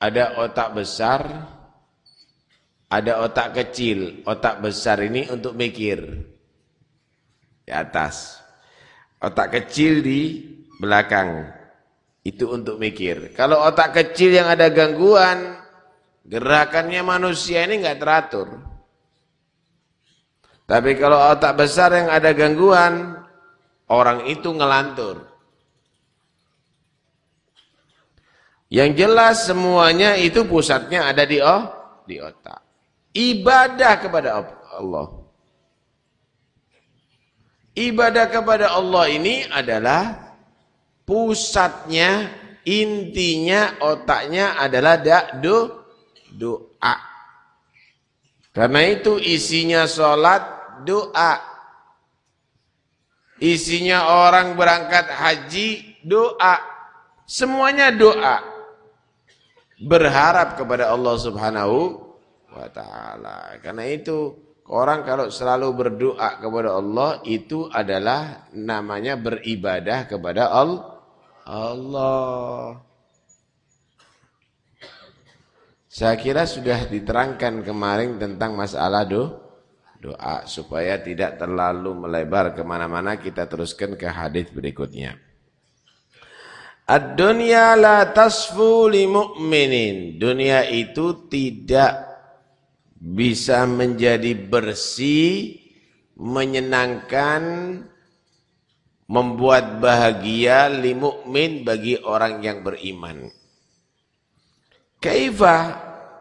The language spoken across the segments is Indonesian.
ada otak besar, ada otak kecil. Otak besar ini untuk mikir. Di atas. Otak kecil di belakang. Itu untuk mikir. Kalau otak kecil yang ada gangguan, gerakannya manusia ini nggak teratur. Tapi kalau otak besar yang ada gangguan, orang itu ngelantur. Yang jelas semuanya itu pusatnya ada di oh, di otak. Ibadah kepada Allah. Ibadah kepada Allah ini adalah pusatnya, intinya, otaknya adalah da, do, doa. Karena itu isinya sholat, doa. Isinya orang berangkat haji, doa. Semuanya doa berharap kepada Allah Subhanahu wa taala. Karena itu orang kalau selalu berdoa kepada Allah itu adalah namanya beribadah kepada Allah. Saya kira sudah diterangkan kemarin tentang masalah do, doa supaya tidak terlalu melebar ke mana-mana kita teruskan ke hadis berikutnya. Ad-dunya la tasfu li mu'minin. Dunia itu tidak bisa menjadi bersih, menyenangkan, membuat bahagia li mu'min bagi orang yang beriman. Kaifah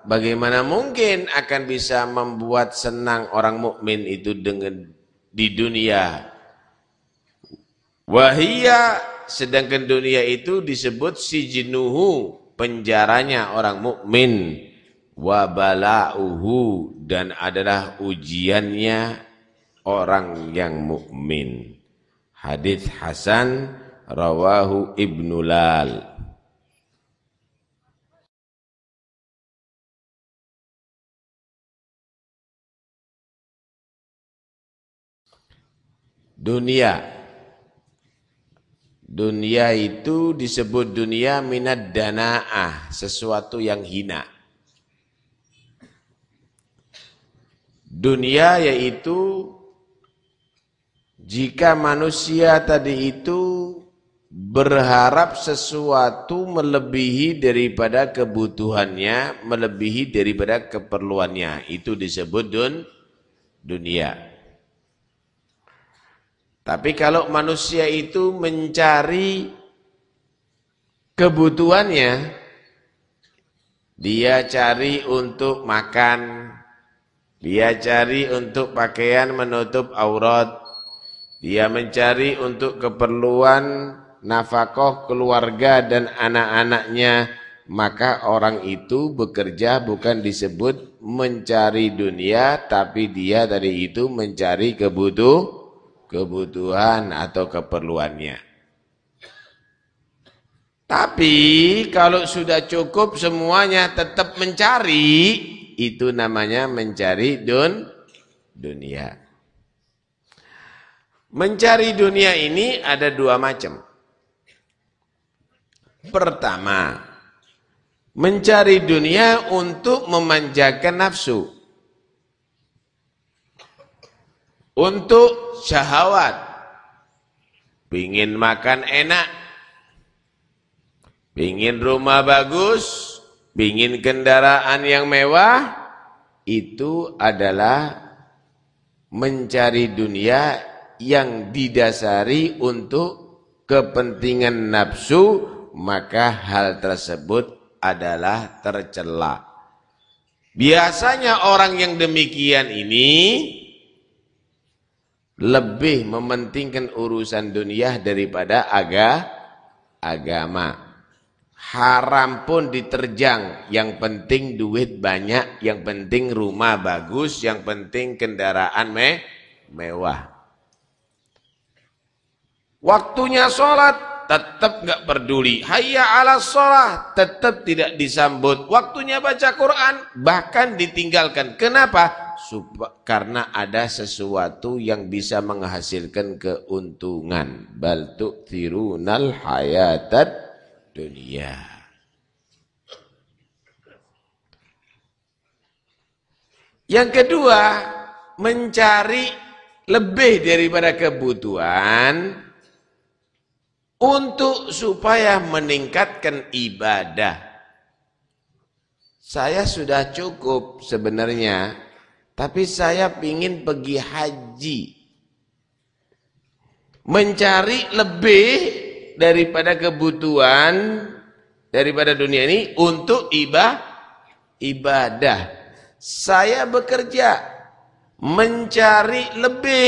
bagaimana mungkin akan bisa membuat senang orang mukmin itu dengan di dunia? Wahia sedangkan dunia itu disebut si sijinuhu penjaranya orang mukmin. Wabalauhu dan adalah ujiannya orang yang mukmin. Hadis Hasan rawahu Ibnu Lal. Dunia Dunia itu disebut dunia minat dana'ah, sesuatu yang hina. Dunia yaitu jika manusia tadi itu berharap sesuatu melebihi daripada kebutuhannya, melebihi daripada keperluannya. Itu disebut dun, dunia. Tapi kalau manusia itu mencari kebutuhannya, dia cari untuk makan, dia cari untuk pakaian menutup aurat, dia mencari untuk keperluan nafkah keluarga dan anak-anaknya, maka orang itu bekerja bukan disebut mencari dunia, tapi dia dari itu mencari kebutuhan kebutuhan atau keperluannya. Tapi kalau sudah cukup semuanya tetap mencari, itu namanya mencari dun dunia. Mencari dunia ini ada dua macam. Pertama, mencari dunia untuk memanjakan nafsu. Untuk syahwat. Pingin makan enak. Pingin rumah bagus. Pingin kendaraan yang mewah. Itu adalah mencari dunia yang didasari untuk kepentingan nafsu. Maka hal tersebut adalah tercela. Biasanya orang yang demikian ini lebih mementingkan urusan dunia daripada aga, agama. Haram pun diterjang, yang penting duit banyak, yang penting rumah bagus, yang penting kendaraan me mewah. Waktunya sholat, tetap nggak peduli. Hayya ala sholat, tetap tidak disambut. Waktunya baca Quran, bahkan ditinggalkan. Kenapa? karena ada sesuatu yang bisa menghasilkan keuntungan. Bal Tirunal hayatad dunia Yang kedua, mencari lebih daripada kebutuhan untuk supaya meningkatkan ibadah. Saya sudah cukup sebenarnya tapi saya ingin pergi haji. Mencari lebih daripada kebutuhan daripada dunia ini untuk ibadah. ibadah saya bekerja mencari lebih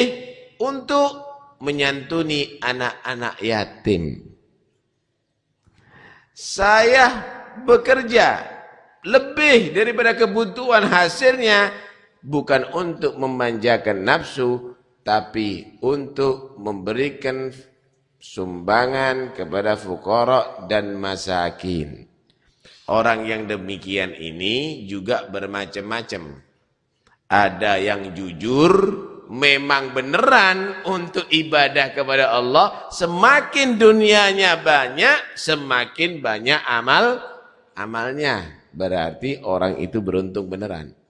untuk menyantuni anak-anak yatim. Saya bekerja lebih daripada kebutuhan hasilnya bukan untuk memanjakan nafsu tapi untuk memberikan sumbangan kepada fukorok dan masakin. Orang yang demikian ini juga bermacam-macam. Ada yang jujur, memang beneran untuk ibadah kepada Allah. Semakin dunianya banyak, semakin banyak amal amalnya. Berarti orang itu beruntung beneran.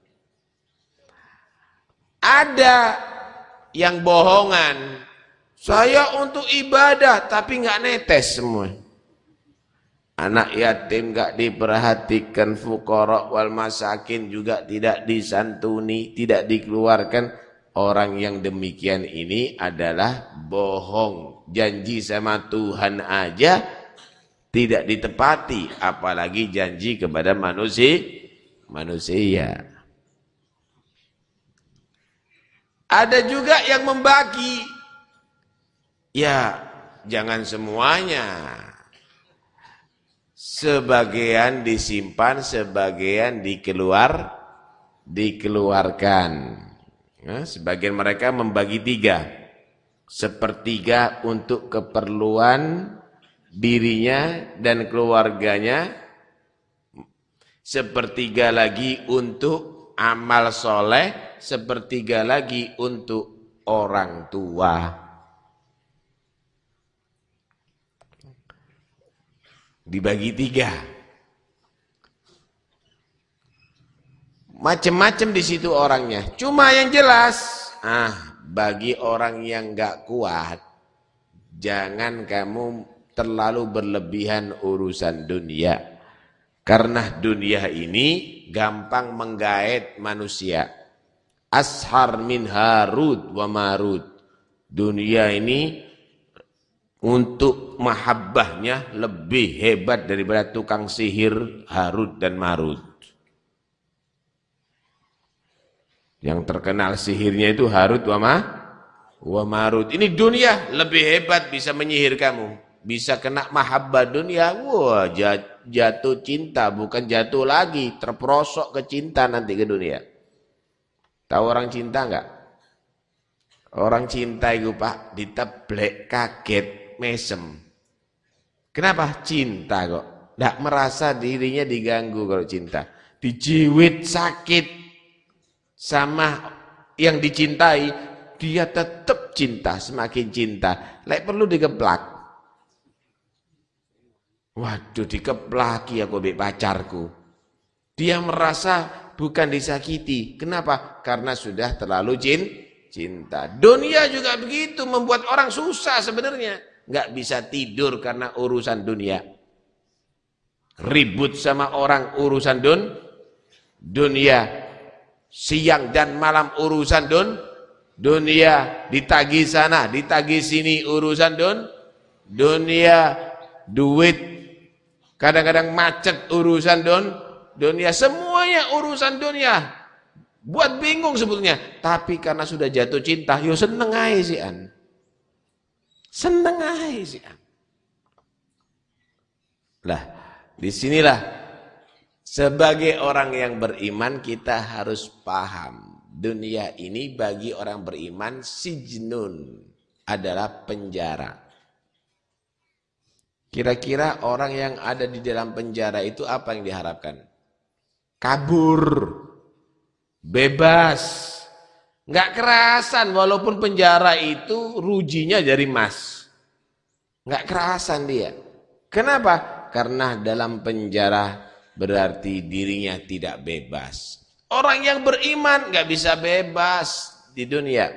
Ada yang bohongan. Saya untuk ibadah tapi nggak netes semua. Anak yatim gak diperhatikan, fukorok wal masakin juga tidak disantuni, tidak dikeluarkan. Orang yang demikian ini adalah bohong. Janji sama Tuhan aja tidak ditepati, apalagi janji kepada manusia. manusia. Ada juga yang membagi. Ya, jangan semuanya sebagian disimpan, sebagian dikeluar, dikeluarkan. Nah, sebagian mereka membagi tiga. Sepertiga untuk keperluan dirinya dan keluarganya. Sepertiga lagi untuk amal soleh. Sepertiga lagi untuk orang tua. dibagi tiga. Macam-macam di situ orangnya. Cuma yang jelas, ah bagi orang yang gak kuat, jangan kamu terlalu berlebihan urusan dunia. Karena dunia ini gampang menggait manusia. Ashar min harud wa marud. Dunia ini untuk mahabbahnya lebih hebat daripada tukang sihir Harut dan Marut. Yang terkenal sihirnya itu Harut wa, ma, wa Marut. Ini dunia lebih hebat bisa menyihir kamu. Bisa kena mahabbah dunia. Wah jatuh cinta bukan jatuh lagi. Terperosok ke cinta nanti ke dunia. Tahu orang cinta enggak? Orang cinta itu pak diteblek kaget mesem. Kenapa? Cinta kok. Tidak merasa dirinya diganggu kalau cinta. Dijiwit sakit sama yang dicintai, dia tetap cinta, semakin cinta. Lek perlu dikeplak. Waduh dikeplaki aku be pacarku. Dia merasa bukan disakiti. Kenapa? Karena sudah terlalu cinta. Dunia juga begitu membuat orang susah sebenarnya nggak bisa tidur karena urusan dunia. Ribut sama orang urusan dun, dunia. Siang dan malam urusan dun, dunia. Ditagi sana, ditagi sini urusan dun, dunia. Duit, kadang-kadang macet urusan dun, dunia. Semuanya urusan dunia. Buat bingung sebetulnya. Tapi karena sudah jatuh cinta, yo seneng aja sih an. Seneng aja sih. Lah, di sinilah sebagai orang yang beriman kita harus paham dunia ini bagi orang beriman sijnun adalah penjara. Kira-kira orang yang ada di dalam penjara itu apa yang diharapkan? Kabur, bebas, Nggak kerasan walaupun penjara itu rujinya dari emas. Nggak kerasan dia. Kenapa? Karena dalam penjara berarti dirinya tidak bebas. Orang yang beriman nggak bisa bebas di dunia.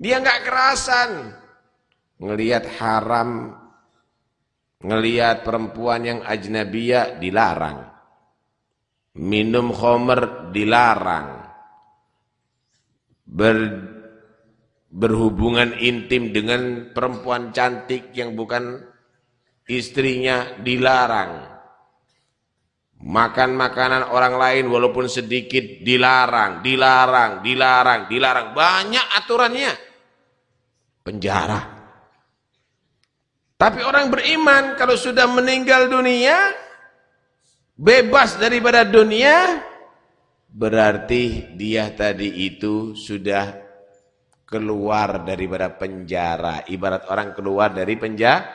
Dia nggak kerasan ngelihat haram, ngelihat perempuan yang ajnabiyah dilarang. Minum khomer dilarang. Ber, berhubungan intim dengan perempuan cantik yang bukan istrinya dilarang Makan makanan orang lain walaupun sedikit dilarang, dilarang, dilarang, dilarang. Banyak aturannya. Penjara. Tapi orang beriman kalau sudah meninggal dunia, bebas daripada dunia, berarti dia tadi itu sudah keluar daripada penjara. Ibarat orang keluar dari penjara,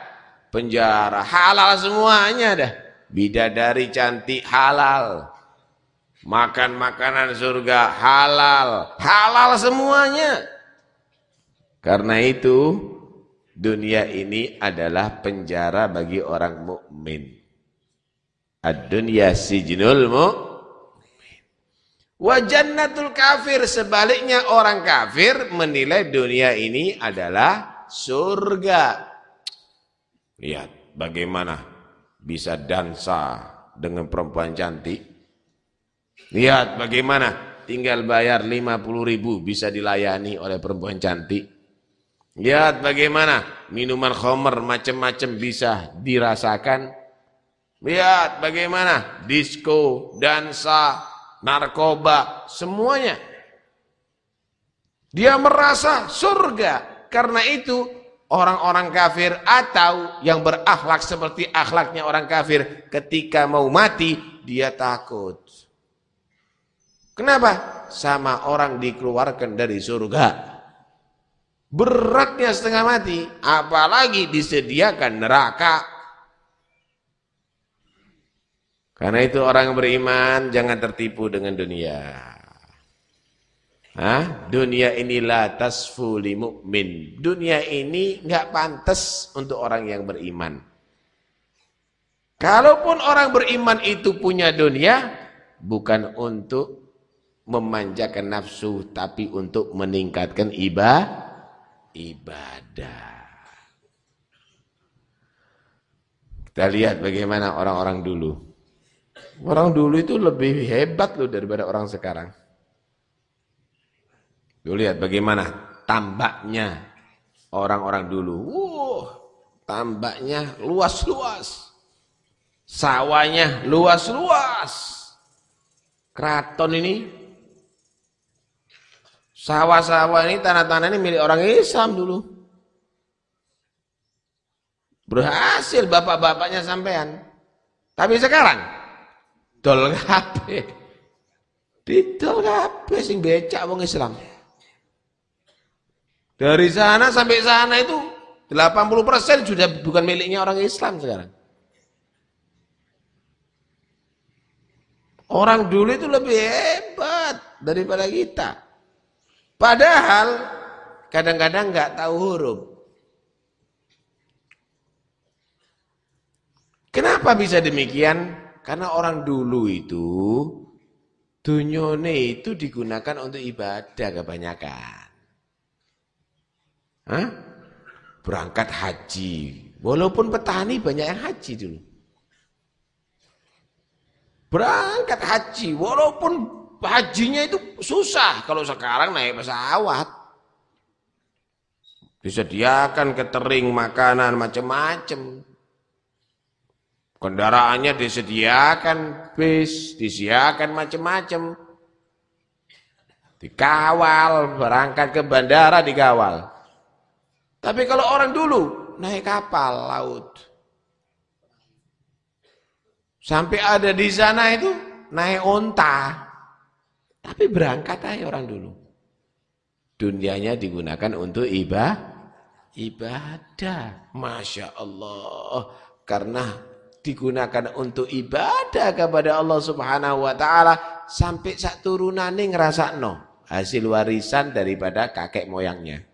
penjara halal semuanya dah. Bidadari cantik halal. Makan makanan surga halal. Halal semuanya. Karena itu dunia ini adalah penjara bagi orang mukmin. Ad-dunya sijnul mukmin. Wa jannatul kafir sebaliknya orang kafir menilai dunia ini adalah surga. Lihat bagaimana bisa dansa dengan perempuan cantik. Lihat bagaimana tinggal bayar 50 ribu bisa dilayani oleh perempuan cantik. Lihat bagaimana minuman khomer macam-macam bisa dirasakan. Lihat bagaimana disco, dansa, narkoba, semuanya. Dia merasa surga. Karena itu orang-orang kafir atau yang berakhlak seperti akhlaknya orang kafir ketika mau mati dia takut. Kenapa? Sama orang dikeluarkan dari surga. Beratnya setengah mati, apalagi disediakan neraka. Karena itu orang beriman jangan tertipu dengan dunia. Hah? Dunia inilah tasfu li mu'min. Dunia ini enggak pantas untuk orang yang beriman. Kalaupun orang beriman itu punya dunia, bukan untuk memanjakan nafsu, tapi untuk meningkatkan ibadah. ibadah. Kita lihat bagaimana orang-orang dulu. Orang dulu itu lebih hebat loh daripada orang sekarang. Tuh lihat bagaimana tambaknya orang-orang dulu. Wuh, tambaknya luas-luas. Sawahnya luas-luas. Keraton ini sawah-sawah ini tanah-tanah ini milik orang Islam dulu. Berhasil bapak-bapaknya sampean. Tapi sekarang dol kabeh. Didol kabeh sing becak wong Islam. Dari sana sampai sana itu 80% sudah bukan miliknya orang Islam sekarang. Orang dulu itu lebih hebat daripada kita. Padahal kadang-kadang nggak tahu huruf. Kenapa bisa demikian? Karena orang dulu itu dunyone itu digunakan untuk ibadah kebanyakan. Hah? Berangkat haji. Walaupun petani banyak yang haji dulu. Berangkat haji. Walaupun hajinya itu susah. Kalau sekarang naik pesawat. Disediakan ketering makanan macam-macam. Kendaraannya disediakan bis, disediakan macam-macam. Dikawal, berangkat ke bandara dikawal. Tapi kalau orang dulu naik kapal laut. Sampai ada di sana itu naik onta. Tapi berangkat aja orang dulu. Dunianya digunakan untuk ibadah. Ibadah. Masya Allah. Karena digunakan untuk ibadah kepada Allah subhanahu wa ta'ala. Sampai sak turunannya ngerasa no. Hasil warisan daripada kakek moyangnya.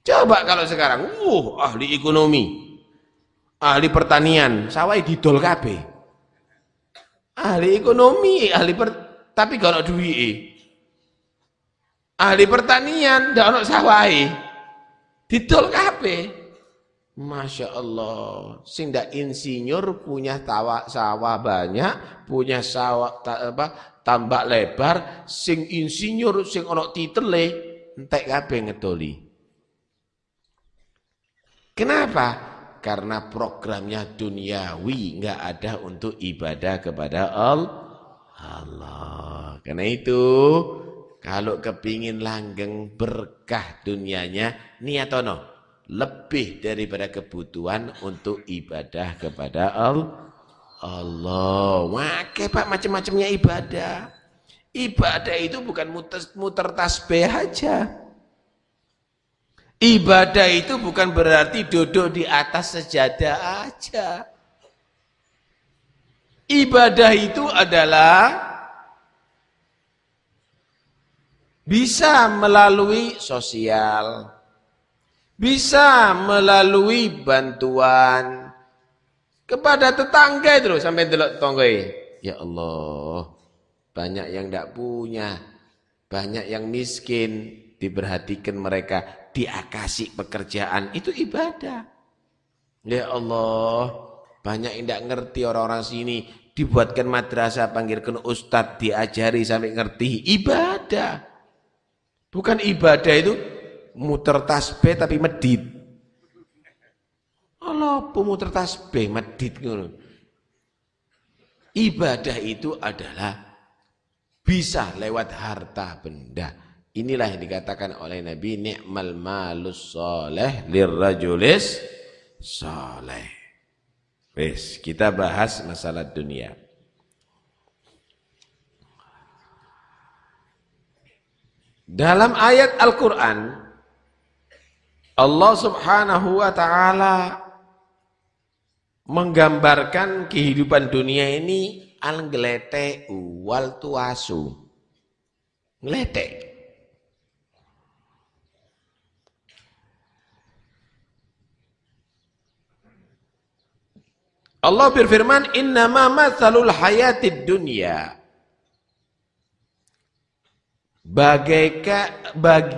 Coba kalau sekarang, uh, ahli ekonomi, ahli pertanian, sawah didol kabeh. Ahli ekonomi, ahli per, tapi kalau duit. Ahli pertanian, ndak ono sawahe. Didol kabeh. Masya Allah, sing dak insinyur punya tawa, sawah banyak, punya sawah ta, apa, tambak lebar, sing insinyur sing ono titele entek kabeh ngedoli. Kenapa? Karena programnya duniawi nggak ada untuk ibadah kepada Allah. Karena itu kalau kepingin langgeng berkah dunianya niatono lebih daripada kebutuhan untuk ibadah kepada Allah. Allah, Wake pak macam-macamnya ibadah. Ibadah itu bukan muter, muter tasbih aja. Ibadah itu bukan berarti duduk di atas sejadah aja. Ibadah itu adalah bisa melalui sosial, bisa melalui bantuan kepada tetangga itu sampai delok tetangga. Ya Allah, banyak yang tidak punya, banyak yang miskin, diperhatikan mereka, diakasi pekerjaan, itu ibadah. Ya Allah, banyak yang tidak ngerti orang-orang sini, dibuatkan madrasah, panggilkan ustadz, diajari sampai ngerti, ibadah. Bukan ibadah itu muter tasbih tapi medit. Allah pemuter tasbih medit ngono. Ibadah itu adalah bisa lewat harta benda. Inilah yang dikatakan oleh Nabi ni'mal malus soleh lirrajulis soleh. Wes, kita bahas masalah dunia. Dalam ayat Al-Quran Allah subhanahu wa ta'ala menggambarkan kehidupan dunia ini al ngelete wal tuasu. Ngelete. Allah berfirman, Innama mathalul hayatid dunya. Bagaikan bag,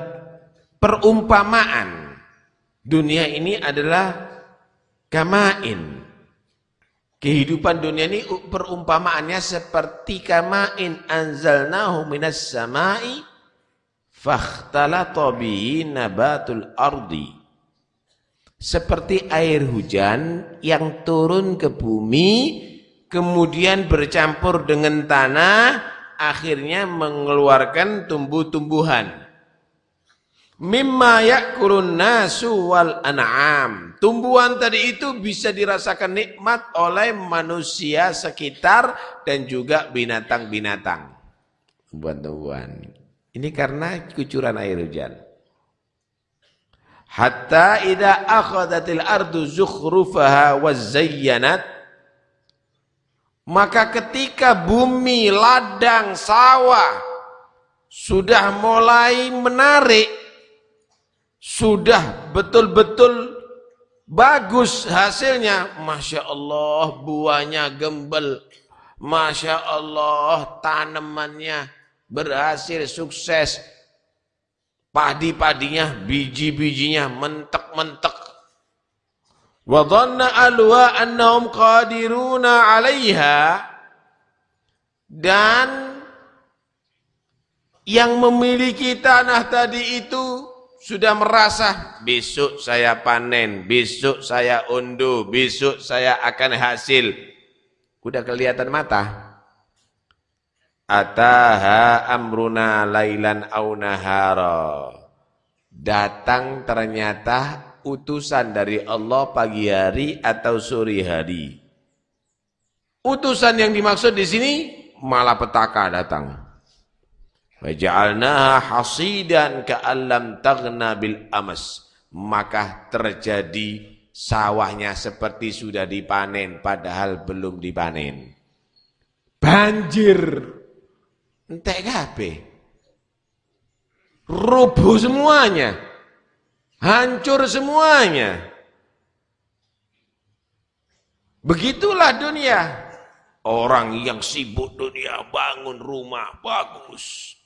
perumpamaan Dunia ini adalah kamain. Kehidupan dunia ini perumpamaannya seperti kamain anzalnahu minas samai fakhtalata bihi nabatul ardi. Seperti air hujan yang turun ke bumi kemudian bercampur dengan tanah akhirnya mengeluarkan tumbuh-tumbuhan. Mimma yakulun nasu wal an'am. Tumbuhan tadi itu bisa dirasakan nikmat oleh manusia sekitar dan juga binatang-binatang. Tumbuhan-tumbuhan. Ini karena kucuran air hujan. Hatta idza akhadatil ardu zukhrufaha wa zayyanat maka ketika bumi, ladang, sawah sudah mulai menarik sudah betul-betul bagus hasilnya, Masya Allah buahnya gembel, Masya Allah tanamannya berhasil sukses, padi-padinya, biji-bijinya mentek-mentek. Wa alwa annahum qadiruna 'alaiha. Dan yang memiliki tanah tadi itu sudah merasa besok saya panen, besok saya unduh, besok saya akan hasil. Udah kelihatan mata. Ataha amruna lailan au nahara. Datang ternyata utusan dari Allah pagi hari atau sore hari. Utusan yang dimaksud di sini malah petaka datang. Waja'alnaha hasidan ka'allam taghna bil amas. Maka terjadi sawahnya seperti sudah dipanen padahal belum dipanen. Banjir. Entek kabeh. Rubuh semuanya. Hancur semuanya. Begitulah dunia. Orang yang sibuk dunia bangun rumah bagus.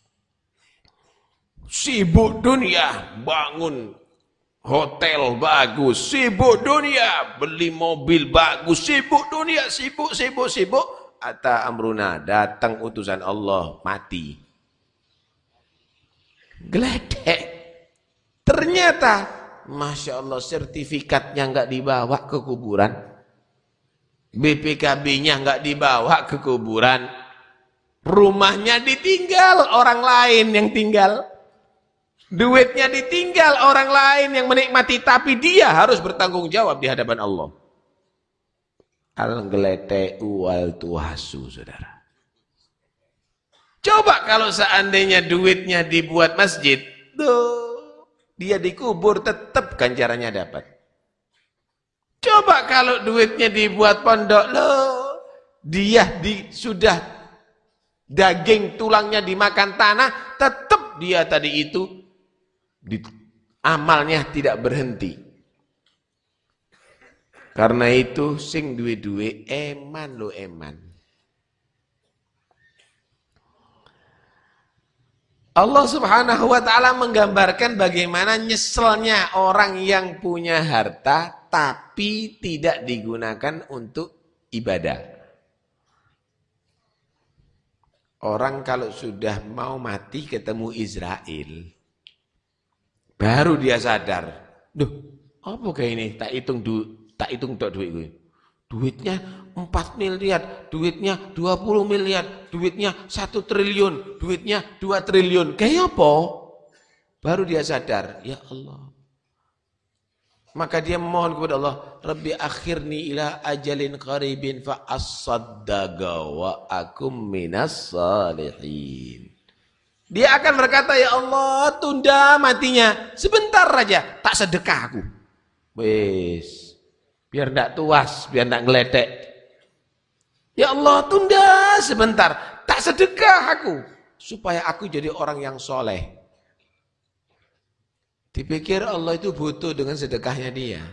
Sibuk dunia bangun hotel bagus. Sibuk dunia beli mobil bagus. Sibuk dunia sibuk sibuk sibuk. Ata amruna datang utusan Allah mati. Geledek. Ternyata Masya Allah sertifikatnya nggak dibawa ke kuburan. BPKB-nya nggak dibawa ke kuburan. Rumahnya ditinggal orang lain yang tinggal. Duitnya ditinggal orang lain yang menikmati. Tapi dia harus bertanggung jawab di hadapan Allah. Al-gelete'u wal-tuhasu, saudara. Coba kalau seandainya duitnya dibuat masjid. Tuh, dia dikubur tetap ganjarannya dapat. Coba kalau duitnya dibuat pondok, loh, dia di, sudah daging tulangnya dimakan tanah, tetap dia tadi itu di, amalnya tidak berhenti. Karena itu sing duwe-duwe eman lo eman. Allah Subhanahu wa taala menggambarkan bagaimana nyeselnya orang yang punya harta tapi tidak digunakan untuk ibadah. Orang kalau sudah mau mati ketemu Israel, baru dia sadar, duh, apa kayak ini? Tak hitung du, tak hitung tok duit gue. Duitnya 4 miliar, duitnya 20 miliar, duitnya 1 triliun, duitnya 2 triliun. Kayak apa? Baru dia sadar, ya Allah. Maka dia memohon kepada Allah, Rabbi akhirni ila ajalin qaribin fa as-saddaqa wa akum minas salihin. Dia akan berkata, ya Allah tunda matinya. Sebentar saja, tak sedekah aku. Wis, biar tidak tuas, biar tidak ngeledek. Ya Allah tunda sebentar, tak sedekah aku. Supaya aku jadi orang yang soleh. Dipikir Allah itu butuh dengan sedekahnya dia.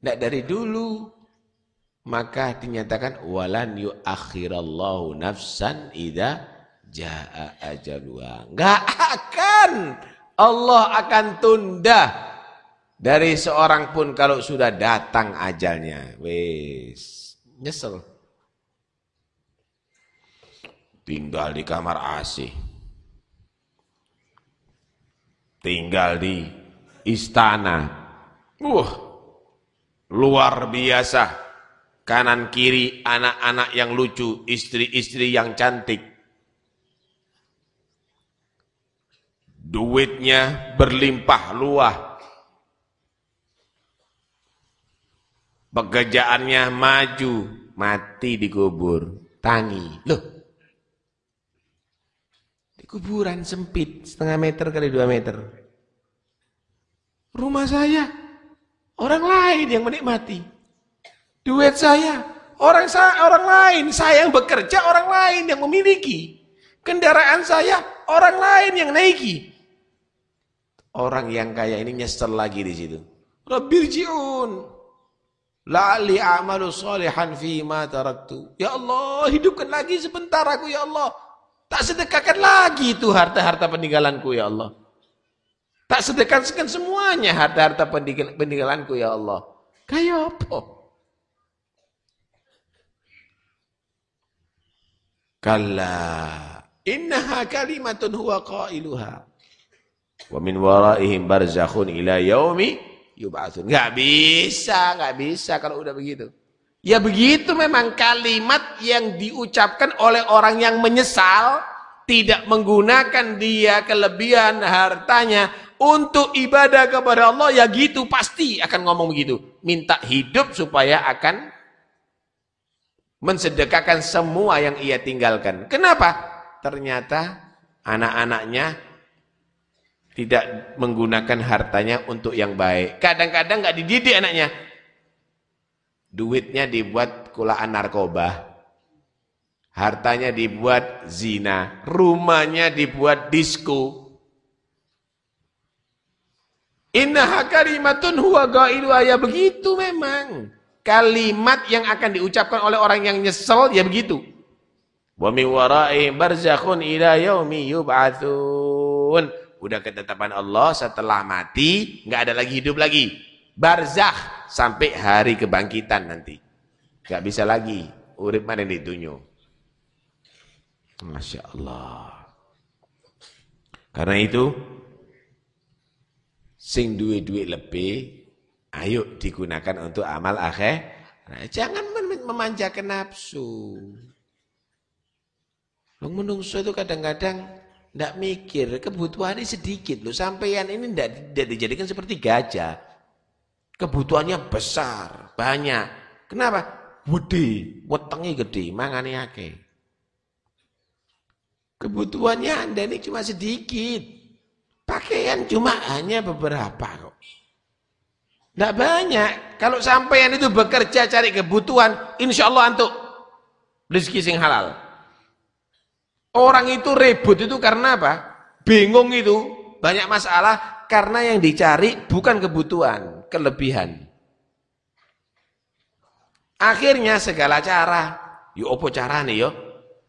Tidak dari dulu. Maka dinyatakan walan yuakhirallahu nafsan idza jaa ajalua. Enggak akan. Allah akan tunda dari seorang pun kalau sudah datang ajalnya. Wis, nyesel. Tinggal di kamar AC. Tinggal di istana. Wah, luar biasa. Kanan kiri anak-anak yang lucu, istri-istri yang cantik. Duitnya berlimpah luah. Pekerjaannya maju, mati dikubur. Tangi. Loh, di kuburan sempit setengah meter kali dua meter. Rumah saya, orang lain yang menikmati. Duit saya, orang saya, orang lain. Saya yang bekerja, orang lain yang memiliki. Kendaraan saya, orang lain yang naiki. Orang yang kaya ini nyesel lagi di situ. Rabbirji'un. La'ali amalu salihan fi ma taraktu. Ya Allah, hidupkan lagi sebentar aku ya Allah. Tak sedekahkan lagi itu harta-harta peninggalanku ya Allah. Tak sedekatkan semuanya harta-harta peninggalanku ya Allah. Kayak apa? Kalla innaha kalimatun huwa qailuha. Wa min waraihim barzakhun ila yaumi yub'atsun. Enggak bisa, enggak bisa kalau udah begitu. Ya begitu memang kalimat yang diucapkan oleh orang yang menyesal tidak menggunakan dia kelebihan hartanya untuk ibadah kepada Allah ya gitu pasti akan ngomong begitu. Minta hidup supaya akan mensedekahkan semua yang ia tinggalkan. Kenapa? Ternyata anak-anaknya tidak menggunakan hartanya untuk yang baik. Kadang-kadang nggak dididik anaknya. Duitnya dibuat kulaan narkoba. Hartanya dibuat zina. Rumahnya dibuat disco Innaha kalimatun huwa gailu ya begitu memang. Kalimat yang akan diucapkan oleh orang yang nyesel ya begitu. Wa min waraihim barzakhun ila yaumi yub'atsun. Udah ketetapan Allah setelah mati enggak ada lagi hidup lagi. Barzakh sampai hari kebangkitan nanti. Enggak bisa lagi urip mana ditunjuk. Masya Allah. Karena itu sing duit-duit lebih ayo digunakan untuk amal akhir. Jangan memanjakan nafsu. Menungso itu kadang-kadang tidak mikir, kebutuhannya sedikit loh. Sampeyan ini tidak dijadikan seperti gajah. Kebutuhannya besar, banyak. Kenapa? Gede, wetenge gede, mangane akeh. Kebutuhannya Anda ini cuma sedikit. Pakaian cuma hanya beberapa kok. Tidak banyak. Kalau sampeyan itu bekerja cari kebutuhan, insya Allah untuk rezeki sing halal. Orang itu ribut itu karena apa? Bingung itu, banyak masalah karena yang dicari bukan kebutuhan, kelebihan. Akhirnya segala cara, yo opo nih yo?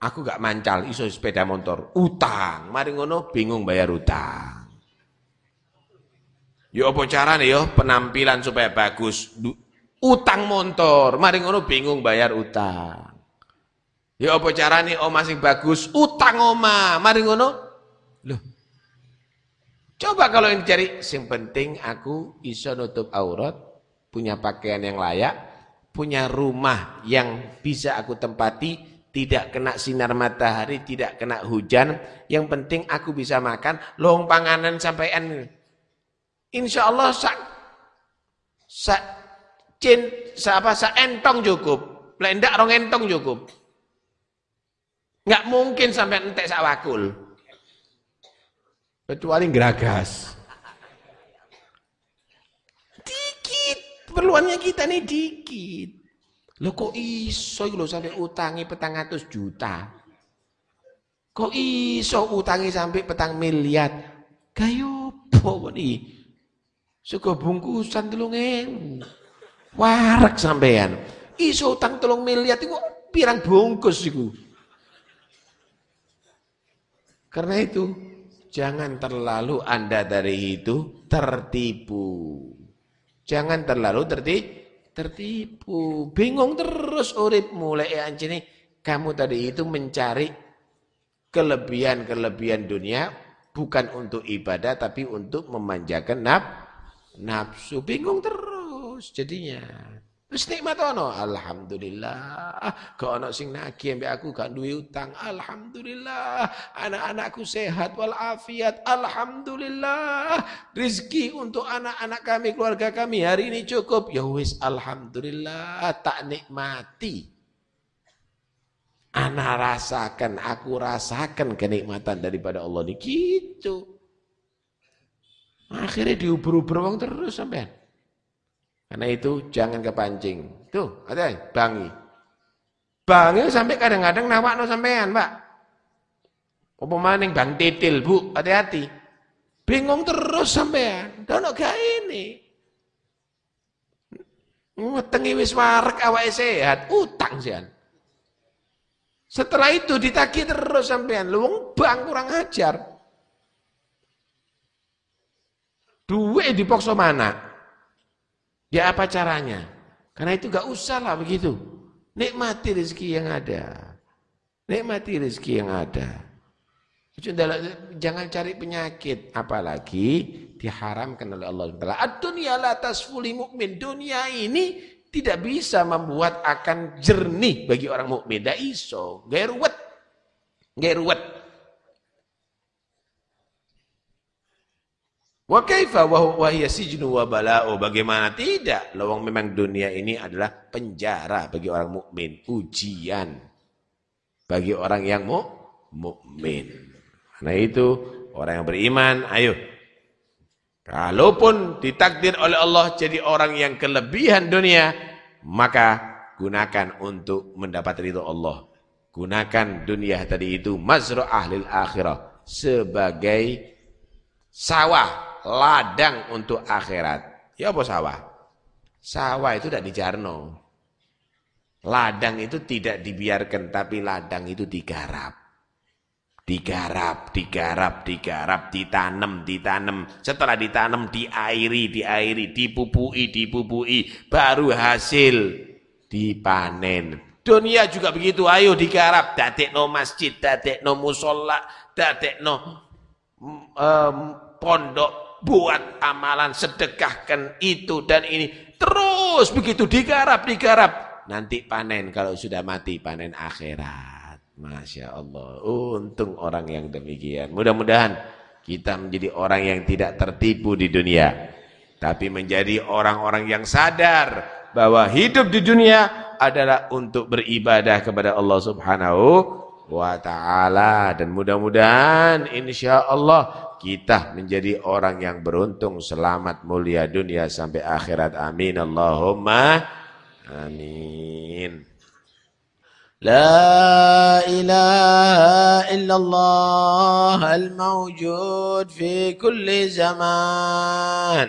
Aku gak mancal iso sepeda motor, utang. Mari ngono bingung bayar utang. Yo opo nih yo penampilan supaya bagus, utang motor. Mari ngono bingung bayar utang. Ya apa carane oma sing bagus utang oma. Mari ngono. Loh. Coba kalau ini cari sing penting aku iso nutup aurat, punya pakaian yang layak, punya rumah yang bisa aku tempati, tidak kena sinar matahari, tidak kena hujan, yang penting aku bisa makan, long panganan sampean. Insya Allah sak sak cin sa apa sa entong cukup. Lek ndak rong entong cukup. Nggak mungkin sampai entek wakul. Kecuali geragas. Dikit. Perluannya kita nih dikit. Lo kok iso lo sampai utangi petang atus juta? Kok iso utangi sampai petang miliar? Kayo apa nih? Suka bungkusan telungin. Warak sampean. Iso utang telung miliar itu pirang bungkus itu. Karena itu, jangan terlalu Anda dari itu tertipu. Jangan terlalu tertipu. tertipu. Bingung terus urip mulai anjini kamu tadi itu mencari kelebihan-kelebihan dunia bukan untuk ibadah tapi untuk memanjakan naf nafsu. Bingung terus jadinya. Wis nikmat ono, alhamdulillah. Kok ono sing nagih mbek aku gak duwe utang, alhamdulillah. Anak-anakku sehat walafiat, alhamdulillah. Rizki untuk anak-anak kami, keluarga kami hari ini cukup. Ya wis alhamdulillah, tak nikmati. Anak rasakan, aku rasakan kenikmatan daripada Allah ini gitu. Akhirnya diuber-uber wong terus sampean. Karena itu jangan kepancing. Tuh, ada bangi. Bangi sampai kadang-kadang nawakno sampean, Pak. Apa maning Bang Titil, Bu? Hati-hati. Bingung terus sampean. Dono gak ini. Wetengi wis warek awake sehat, utang sian. Setelah itu ditagi terus sampean, lu bang kurang ajar. Duit dipaksa mana? Ya apa caranya? Karena itu gak usah lah begitu. Nikmati rezeki yang ada. Nikmati rezeki yang ada. Jangan cari penyakit. Apalagi diharamkan oleh Allah SWT. Dunia la tasfuli mukmin. Dunia ini tidak bisa membuat akan jernih bagi orang mukmin. Tidak iso. Gak ruwet. Gak ruwet. Wa kaifa wa hiya sijnu wa bala'u? Bagaimana tidak? Lawang memang dunia ini adalah penjara bagi orang mukmin, ujian bagi orang yang mu mukmin. Karena itu orang yang beriman, ayo. Kalaupun ditakdir oleh Allah jadi orang yang kelebihan dunia, maka gunakan untuk mendapat ridho Allah. Gunakan dunia tadi itu mazra'ah lil akhirah sebagai sawah ladang untuk akhirat. Ya apa sawah? Sawah itu tidak di Jarno. Ladang itu tidak dibiarkan, tapi ladang itu digarap. Digarap, digarap, digarap, ditanam, ditanam. Setelah ditanam, diairi, diairi, dipupui, dipupui. Baru hasil dipanen. Dunia juga begitu, ayo digarap. Dadek no masjid, dadek no musola, dadek no um, pondok. Buat amalan, sedekahkan itu dan ini. Terus begitu digarap, digarap. Nanti panen kalau sudah mati, panen akhirat. Masya Allah, untung orang yang demikian. Mudah-mudahan kita menjadi orang yang tidak tertipu di dunia. Tapi menjadi orang-orang yang sadar bahwa hidup di dunia adalah untuk beribadah kepada Allah subhanahu wa ta'ala. Dan mudah-mudahan insya Allah kita menjadi orang yang beruntung, selamat, mulia dunia sampai akhirat. Amin. Allahumma amin. لا إله إلا الله الموجود في كل زمان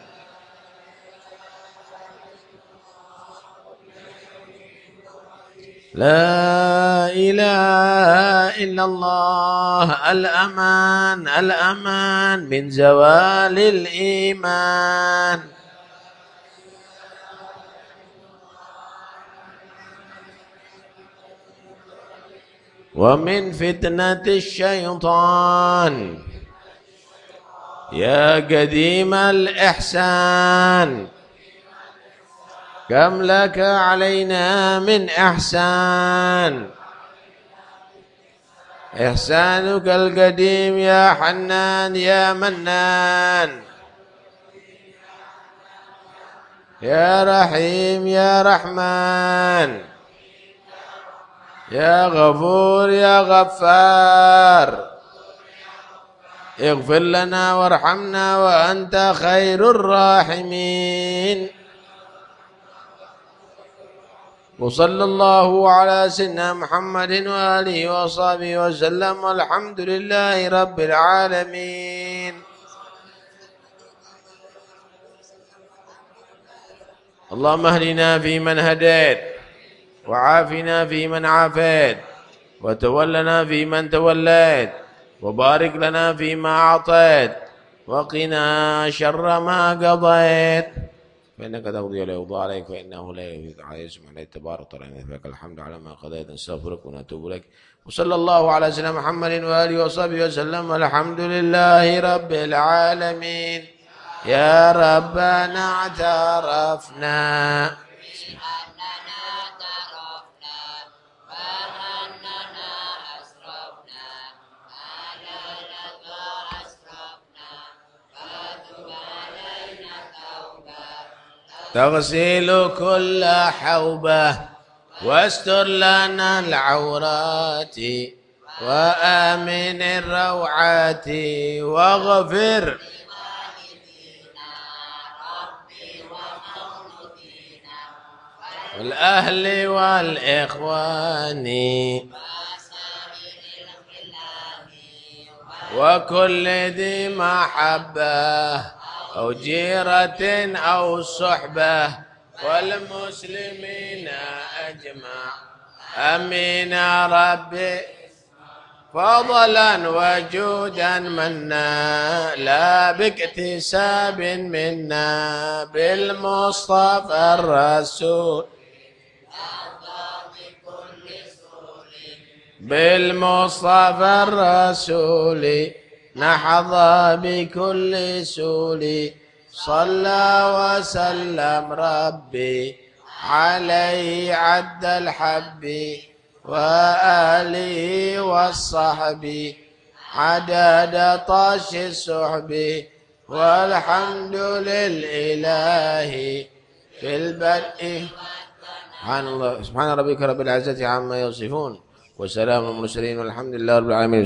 لا إله إلا الله الأمان الأمان من زوال الإيمان. ومن فتنة الشيطان يا قديم الإحسان. كم لك علينا من إحسان؟ إحسانك القديم يا حنان يا منان. يا رحيم يا رحمن. يا غفور يا غفار. اغفر لنا وارحمنا وأنت خير الراحمين. وصلى الله على سيدنا محمد وآله وصحبه وسلم والحمد لله رب العالمين. اللهم اهدنا فيمن هديت وعافنا فيمن عافيت وتولنا فيمن توليت وبارك لنا فيما أعطيت وقنا شر ما قضيت. فإنك تقضي ولا يقضى عليك فإنه لا يفيد عليه تبارك وتعالى لك الحمد على ما قضيت نستغفرك ونتوب إليك. وصلى الله على سيدنا محمد وآله وصحبه وسلم. والحمد لله رب العالمين. يا ربنا اعترفنا. تغسل كل حوبة واستر لنا العورات وآمن الروعات واغفر. والأهل والإخوان وكل ذي محبة أو جيرة أو صحبة والمسلمين أجمع. أمين ربي فضلا وجودا منا. لا باكتساب منا بالمصطفى الرسول. بالمصطفى الرسول. نحظى بكل سول صلى وسلم ربي عليه عد الحب وآله والصحب. عدد طاش السحب والحمد للإله في البدء. سبحان الله سبحان ربك رب العزة عما يصفون وسلام المرسلين والحمد لله رب العالمين.